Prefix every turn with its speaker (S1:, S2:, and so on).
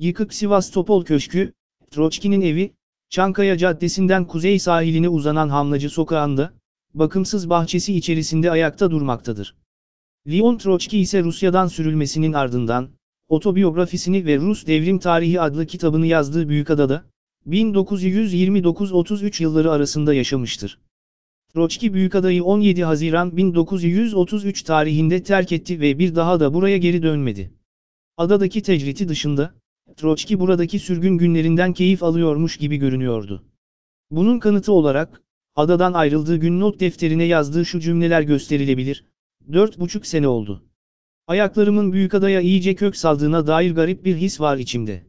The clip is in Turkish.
S1: Yıkık Sivastopol Köşkü, Troçki'nin evi, Çankaya Caddesi'nden kuzey sahiline uzanan Hamlacı Sokağı'nda, bakımsız bahçesi içerisinde ayakta durmaktadır. Leon Troçki ise Rusya'dan sürülmesinin ardından, otobiyografisini ve Rus Devrim Tarihi adlı kitabını yazdığı Büyükada'da, 1929-33 yılları arasında yaşamıştır. Troçki Büyükada'yı 17 Haziran 1933 tarihinde terk etti ve bir daha da buraya geri dönmedi. Adadaki tecriti dışında, Troçki buradaki sürgün günlerinden keyif alıyormuş gibi görünüyordu. Bunun kanıtı olarak, adadan ayrıldığı gün not defterine yazdığı şu cümleler gösterilebilir. Dört buçuk sene oldu. Ayaklarımın büyük adaya iyice kök saldığına dair garip bir his var içimde.